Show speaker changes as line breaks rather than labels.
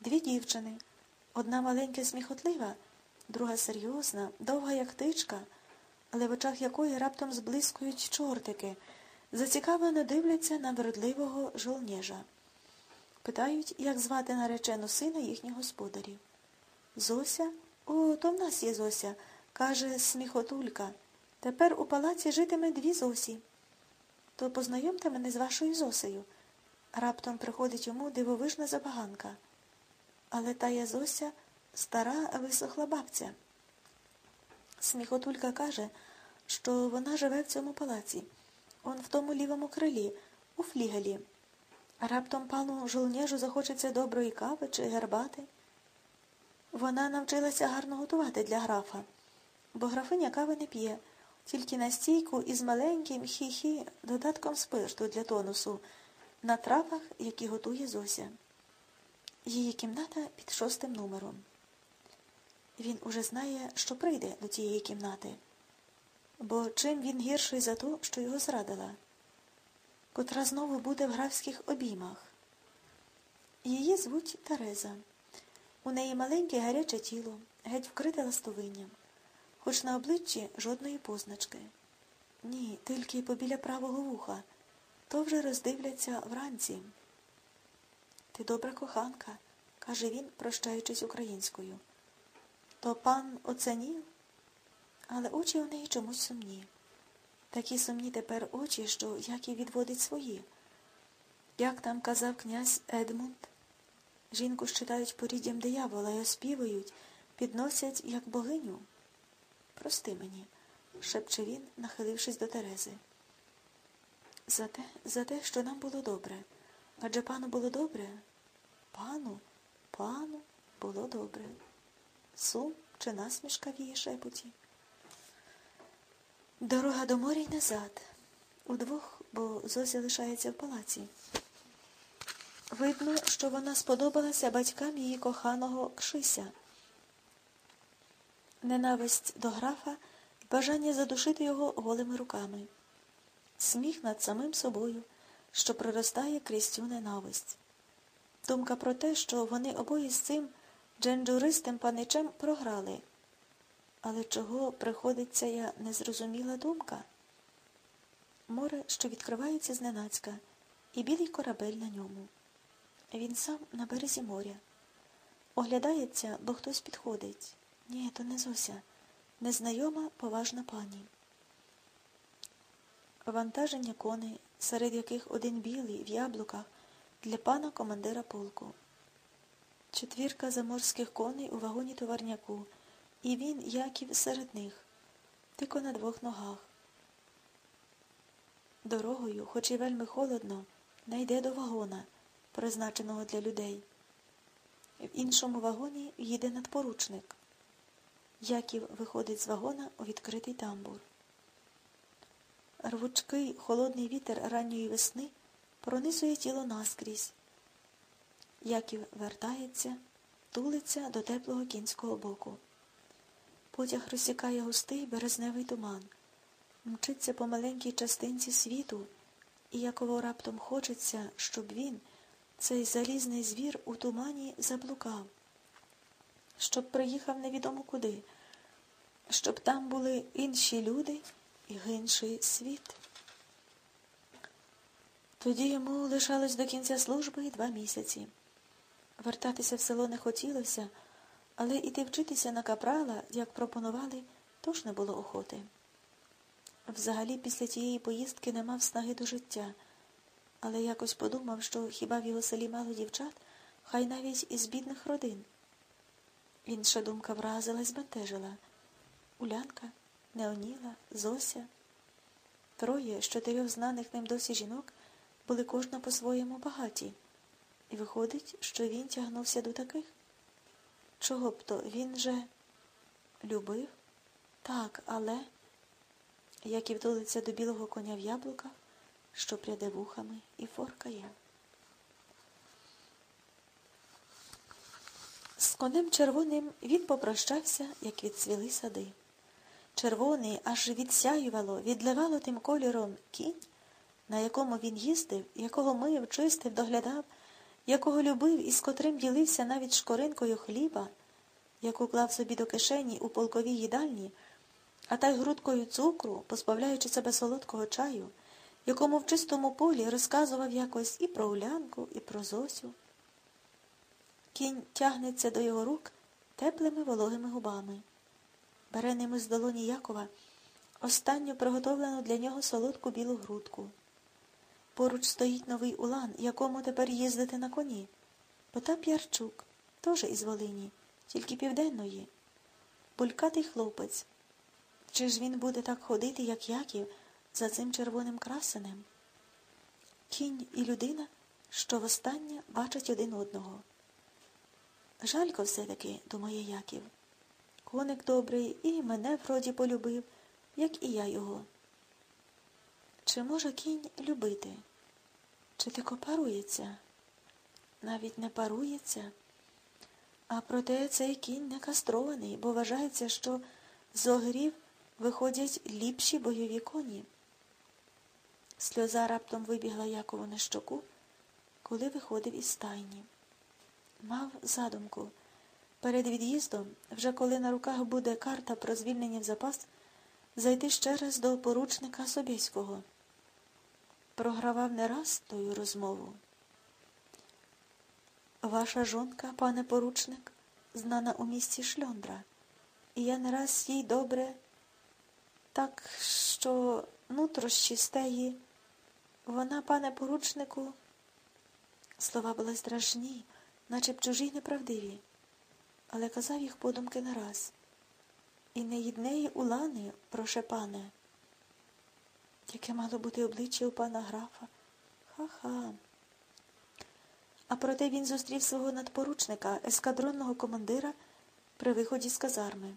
дві дівчини. Одна маленька сміхотлива, друга серйозна, довга як тичка, але в очах якої раптом зблискують чортики, зацікавлено дивляться на вродливого жолнєжа. Питають, як звати наречену сина їхніх господарів. Зося? О, то в нас є Зося, каже сміхотулька. Тепер у палаці житиме дві Зосі. То познайомте мене з вашою Зосею. Раптом приходить йому дивовижна забаганка. Але тая Зося стара висохла бабця. Сміхотулька каже, що вона живе в цьому палаці, он в тому лівому крилі, у флігелі. Раптом пану жолнєжу захочеться доброї кави чи гербати. Вона навчилася гарно готувати для графа, бо графиня кави не п'є, тільки настійку із маленьким хі-хі додатком спирту для тонусу на травах, які готує Зося. Її кімната під шостим номером. Він уже знає, що прийде до тієї кімнати, бо чим він гірший за то, що його зрадила, котра знову буде в графських обіймах. Її звуть Тереза. У неї маленьке гаряче тіло, геть вкрите ластовинням, хоч на обличчі жодної позначки. Ні, тільки побіля правого вуха, то вже роздивляться вранці. Ти добра коханка, каже він, прощаючись українською. То пан оценів, але очі у неї чомусь сумні. Такі сумні тепер очі, що Яків відводить свої. Як там казав князь Едмунд, жінку считають поріддям диявола і оспівують, підносять як богиню. Прости мені, шепче він, нахилившись до Терези. За те, за те, що нам було добре. Адже пану було добре. Пану, пану було добре. Сум чи насмішка в її шепоті. Дорога до моря й назад. Удвох, бо Зося лишається в палаці. Видно, що вона сподобалася батькам її коханого Кшися. Ненависть до графа і бажання задушити його голими руками. Сміх над самим собою, що проростає крізь цю ненависть. Думка про те, що вони обоє з цим дженджуристим паничем програли. Але чого приходиться я незрозуміла думка? Море, що відкривається зненацька, і білий корабель на ньому. Він сам на березі моря. Оглядається, бо хтось підходить. Ні, то не Зося, незнайома поважна пані. Вантаження коней, серед яких один білий в яблуках для пана командира полку. Четвірка заморських коней у вагоні товарняку, і він, Яків, серед них, тико на двох ногах. Дорогою, хоч і вельми холодно, не йде до вагона, призначеного для людей. В іншому вагоні їде надпоручник. Яків виходить з вагона у відкритий тамбур. Рвучкий холодний вітер ранньої весни пронизує тіло наскрізь. Яків вертається, тулиться до теплого кінського боку. Потяг розсікає густий березневий туман, мчиться по маленькій частинці світу, і яково раптом хочеться, щоб він, цей залізний звір, у тумані заблукав, щоб приїхав невідомо куди, щоб там були інші люди і інший світ. Тоді йому лишалось до кінця служби два місяці. Вертатися в село не хотілося, але іти вчитися на капрала, як пропонували, тож не було охоти. Взагалі, після тієї поїздки не мав снаги до життя, але якось подумав, що хіба в його селі мало дівчат, хай навіть із бідних родин. Інша думка вразила і збентежила. Улянка, Неоніла, Зося. Троє з чотирьох знаних ним досі жінок були кожна по-своєму багаті. І виходить, що він тягнувся до таких? Чого б то він же любив? Так, але як і втулиться до білого коня в яблуках, що пряде вухами і форкає. З конем червоним він попрощався, як відцвіли сади. Червоний аж відсяювало, відливало тим кольором кінь, на якому він їздив, якого мив, чистив, доглядав якого любив і з котрим ділився навіть шкоринкою хліба, яку клав собі до кишені у полковій їдальні, а та й грудкою цукру, позбавляючи себе солодкого чаю, якому в чистому полі розказував якось і про Улянку, і про Зосю. Кінь тягнеться до його рук теплими вологими губами, бере ними з долоні Якова останню приготовлену для нього солодку білу грудку. Поруч стоїть новий улан, якому тепер їздити на коні. Потап Ярчук, теж із Волині, тільки південної. Булькатий хлопець. Чи ж він буде так ходити, як Яків, за цим червоним красенем? Кінь і людина, що востаннє бачать один одного. Жалько все-таки, думає Яків. Коник добрий і мене вроді полюбив, як і я його. Чи може кінь любити? Чи тільки парується? Навіть не парується. А проте цей кінь не кастрований, бо вважається, що з огрів виходять ліпші бойові коні. Сльоза раптом вибігла Якову на щоку, коли виходив із стайні. Мав задумку. Перед від'їздом, вже коли на руках буде карта про звільнення в запас, зайти ще раз до поручника Собєського. Програвав не раз тою розмову. Ваша жонка, пане поручник, знана у місті Шльондра, і я не раз їй добре, так що нутро з чистеї. Вона, пане поручнику, слова були страшні, наче б чужі неправдиві, але казав їх подумки нараз. І не їднеї улани, проше пане. Яке мало бути обличчя у пана графа? Ха-ха. А проте він зустрів свого надпоручника, ескадронного командира при виході з казарми.